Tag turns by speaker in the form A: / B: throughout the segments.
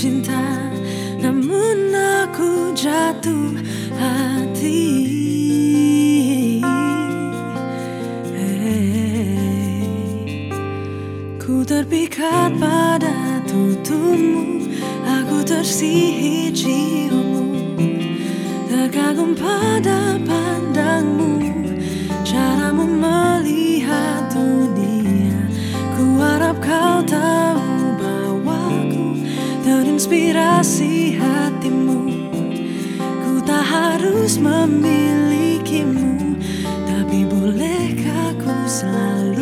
A: cinta Namun aku jatuh hati. Eh, ku terpikat pada tutumu, Aku tersihir ciummu, Terkagum pada pandang menginspirasi hatimu. Ku tak harus memilikimu Tapi bolehkah ku selalu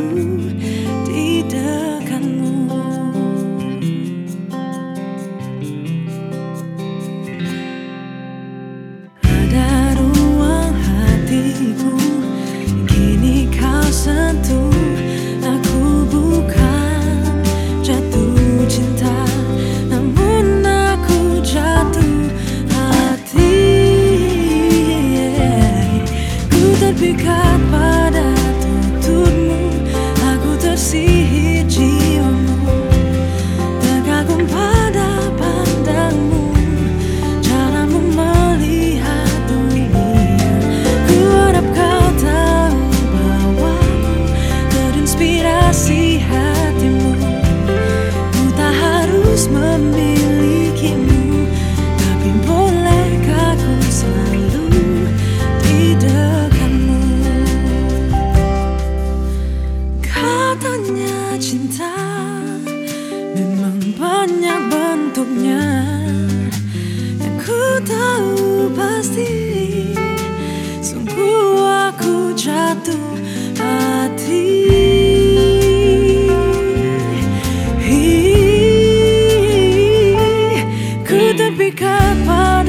A: Ku tepi kapal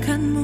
A: 看